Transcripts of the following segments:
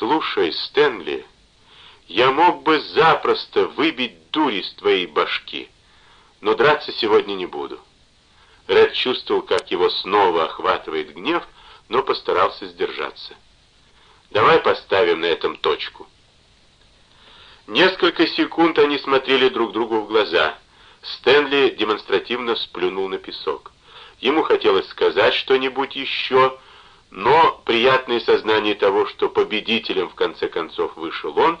«Слушай, Стэнли, я мог бы запросто выбить дурь из твоей башки, но драться сегодня не буду». Ред чувствовал, как его снова охватывает гнев, но постарался сдержаться. «Давай поставим на этом точку». Несколько секунд они смотрели друг другу в глаза. Стэнли демонстративно сплюнул на песок. Ему хотелось сказать что-нибудь еще, но приятное сознание того, что победителем в конце концов вышел он,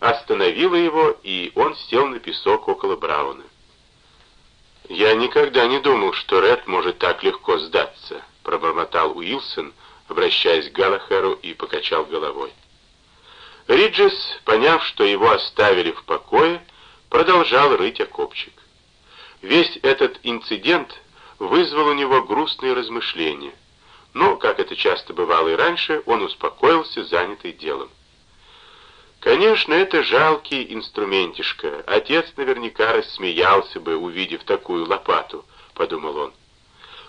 остановило его, и он сел на песок около Брауна. «Я никогда не думал, что Ред может так легко сдаться», — пробормотал Уилсон, обращаясь к Галлахеру и покачал головой. Риджес, поняв, что его оставили в покое, продолжал рыть окопчик. Весь этот инцидент вызвал у него грустные размышления, но, как это часто бывало и раньше, он успокоился, занятый делом. Конечно, это жалкий инструментишко. Отец наверняка рассмеялся бы, увидев такую лопату, подумал он.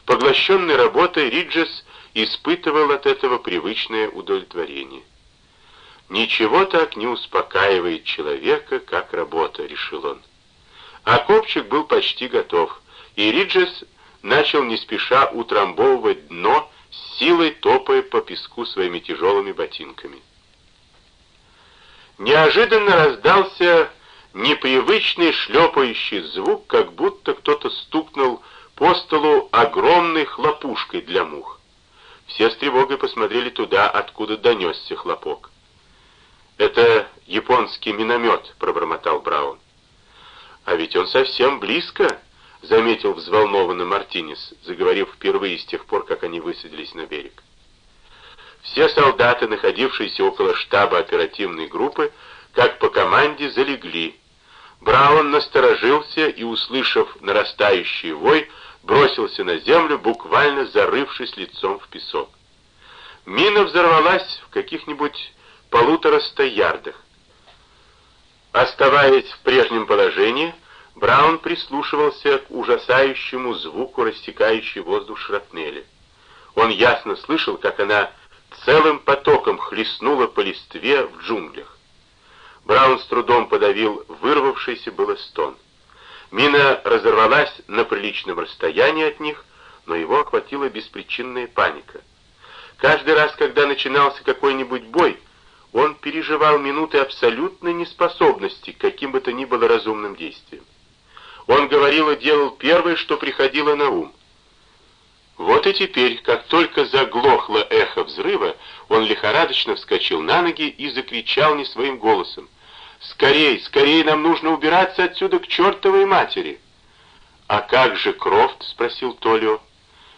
Поглощенный работой, Риджес испытывал от этого привычное удовлетворение. Ничего так не успокаивает человека, как работа, решил он. А копчик был почти готов, и Риджес начал не спеша утрамбовывать дно, силой топая по песку своими тяжелыми ботинками. Неожиданно раздался непривычный шлепающий звук, как будто кто-то стукнул по столу огромной хлопушкой для мух. Все с тревогой посмотрели туда, откуда донесся хлопок. «Это японский миномет», — пробормотал Браун. «А ведь он совсем близко», — заметил взволнованный Мартинес, заговорив впервые с тех пор, как они высадились на берег. Все солдаты, находившиеся около штаба оперативной группы, как по команде залегли. Браун насторожился и, услышав нарастающий вой, бросился на землю, буквально зарывшись лицом в песок. Мина взорвалась в каких-нибудь полутораста ярдах. Оставаясь в прежнем положении, Браун прислушивался к ужасающему звуку рассекающей воздух шрапнели. Он ясно слышал, как она целым потоком хлестнула по листве в джунглях. Браун с трудом подавил вырвавшийся было стон. Мина разорвалась на приличном расстоянии от них, но его охватила беспричинная паника. Каждый раз, когда начинался какой-нибудь бой, он переживал минуты абсолютной неспособности к каким бы то ни было разумным действиям. Он говорил и делал первое, что приходило на ум. Вот и теперь, как только заглохло эхо взрыва, он лихорадочно вскочил на ноги и закричал не своим голосом. «Скорей, скорей, нам нужно убираться отсюда к чертовой матери!» «А как же Крофт?» — спросил Толио.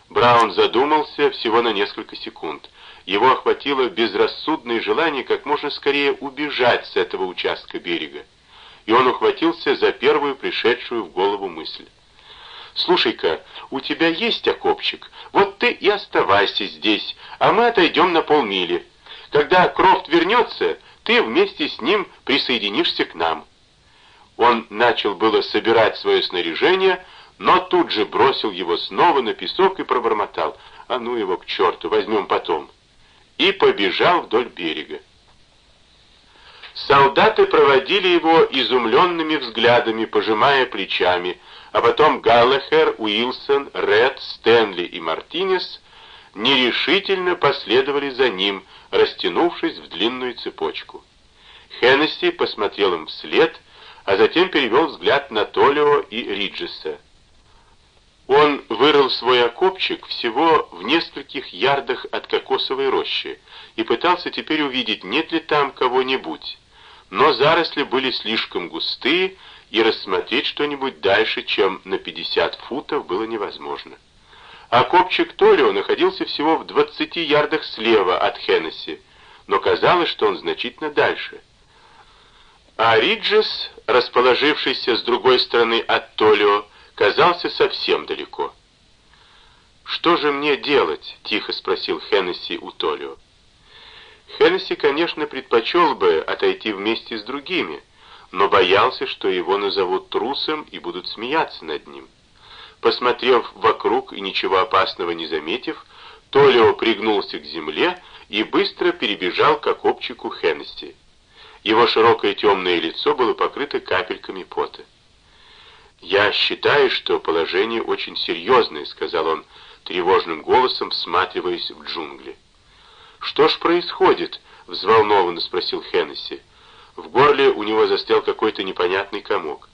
Браун задумался всего на несколько секунд. Его охватило безрассудное желание как можно скорее убежать с этого участка берега. И он ухватился за первую пришедшую в голову мысль. «Слушай-ка, у тебя есть окопчик? Вот ты и оставайся здесь, а мы отойдем на полмили. Когда Крофт вернется, ты вместе с ним присоединишься к нам». Он начал было собирать свое снаряжение, но тут же бросил его снова на песок и пробормотал. «А ну его к черту, возьмем потом» и побежал вдоль берега. Солдаты проводили его изумленными взглядами, пожимая плечами, а потом Галлахер, Уилсон, Ред, Стэнли и Мартинес нерешительно последовали за ним, растянувшись в длинную цепочку. Хеннесси посмотрел им вслед, а затем перевел взгляд на Толио и Риджеса. Он вырыл свой окопчик всего в нескольких ярдах от кокосовой рощи и пытался теперь увидеть, нет ли там кого-нибудь. Но заросли были слишком густые, и рассмотреть что-нибудь дальше, чем на 50 футов, было невозможно. Окопчик Толио находился всего в 20 ярдах слева от Хеннесси, но казалось, что он значительно дальше. А Риджес, расположившийся с другой стороны от Толио, казался совсем далеко. «Что же мне делать?» — тихо спросил Хеннесси у Толио. Хеннесси, конечно, предпочел бы отойти вместе с другими, но боялся, что его назовут трусом и будут смеяться над ним. Посмотрев вокруг и ничего опасного не заметив, Толио пригнулся к земле и быстро перебежал к окопчику Хеннесси. Его широкое темное лицо было покрыто капельками пота. «Я считаю, что положение очень серьезное», — сказал он тревожным голосом, всматриваясь в джунгли. «Что ж происходит?» — взволнованно спросил Хеннесси. В горле у него застрял какой-то непонятный комок.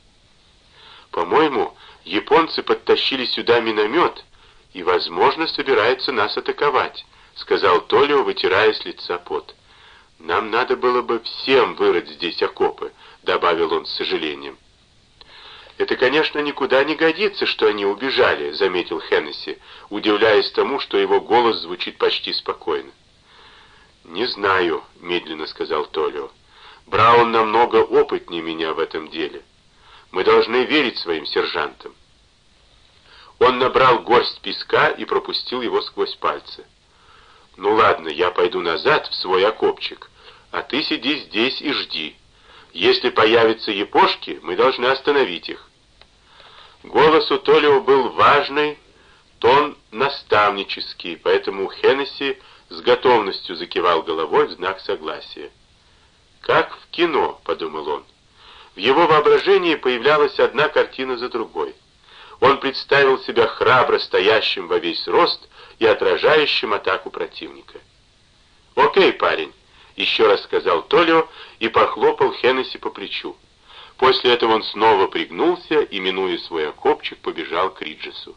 «По-моему, японцы подтащили сюда миномет и, возможно, собираются нас атаковать», — сказал Толио, вытирая с лица пот. «Нам надо было бы всем вырыть здесь окопы», — добавил он с сожалением. «Это, конечно, никуда не годится, что они убежали», — заметил Хеннесси, удивляясь тому, что его голос звучит почти спокойно. «Не знаю», — медленно сказал Толио. «Браун намного опытнее меня в этом деле. Мы должны верить своим сержантам». Он набрал горсть песка и пропустил его сквозь пальцы. «Ну ладно, я пойду назад в свой окопчик, а ты сиди здесь и жди. Если появятся япошки, мы должны остановить их». Голос у Толио был важный, тон наставнический, поэтому Хеннесси с готовностью закивал головой в знак согласия. «Как в кино», — подумал он. В его воображении появлялась одна картина за другой. Он представил себя храбро стоящим во весь рост и отражающим атаку противника. «Окей, парень», — еще раз сказал Толио и похлопал Хеннесси по плечу. После этого он снова пригнулся и, минуя свой окопчик, побежал к Риджесу.